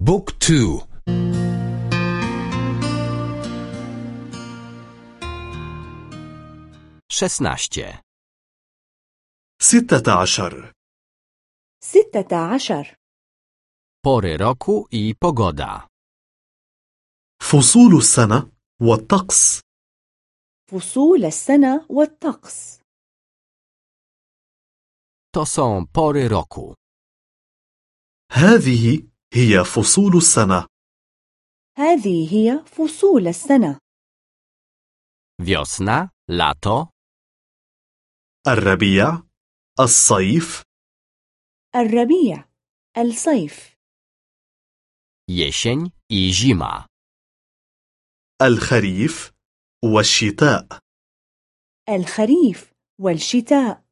بوك تو. szesnaście, ستة عشر. ستة عشر. Pory roku i pogoda, فصول السنة والطقس. فصول السنة والطقس. To są pory roku. هذه هي فصول السنة. هذه هي فصول السنة. Wiosna, lato, الربيع الصيف. الربيع الصيف. Jesień i zima, الخريف والشتاء. الخريف والشتاء.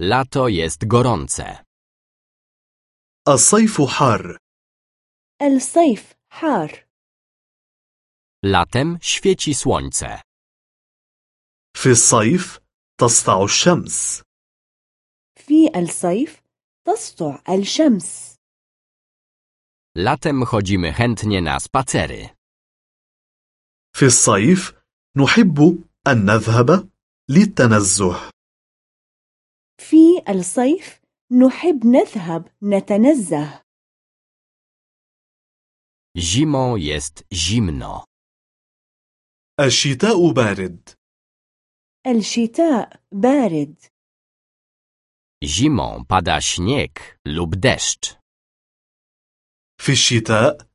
Lato jest gorące, الصيف حار. الصيف حار. Latem świeci słońce, في الصيف تسطع الشمس. في الصيف تسطع الشمس. Latem chodzimy chętnie na spacery, في الصيف نحب أن نذهب للتنزه. في الصيف نحب نذهب نتنزه. Zimą jest zimno, الشتاء بارد. الشتاء بارد. Zimą pada śnieg lub deszcz, في الشتاء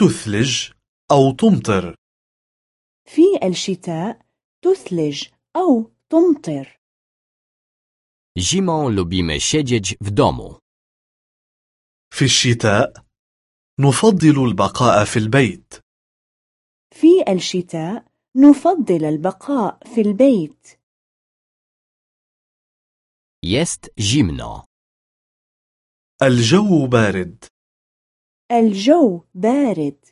تثلج أو تمطر. في الشتاء تثلج أو تمطر. Zimą lubimy siedzieć w domu, في الشتاء نفضل البقاء في البيت. في الشتاء نفضل البقاء في البيت. Jest zimno, الجو بارد. الجو بارد.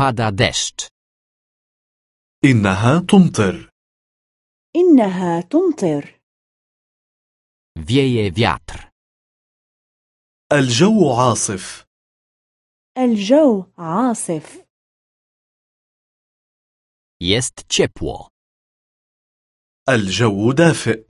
Pada deszcz, إنها تمطر. إنها تمطر. Wieje wiatr, الجو عاصف. الجو عاصف. Jest ciepło, الجو دافئ.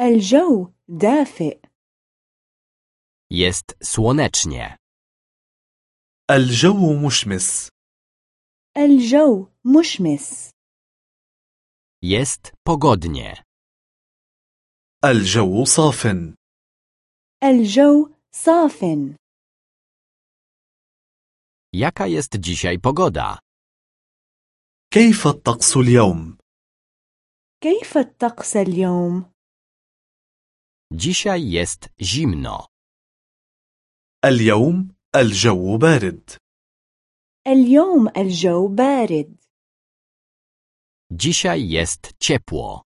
الجو دافئ. Jest słonecznie, الجو مشمس. الجو مشمس. Jest pogodnie, الجو صاف الجو صاف Jaka jest dzisiaj pogoda? كيف الطقس اليوم؟ كيف الطقس اليوم؟ Dzisiaj jest zimno. اليوم الجو بارد اليوم الجو بارد Dzisiaj jest ciepło.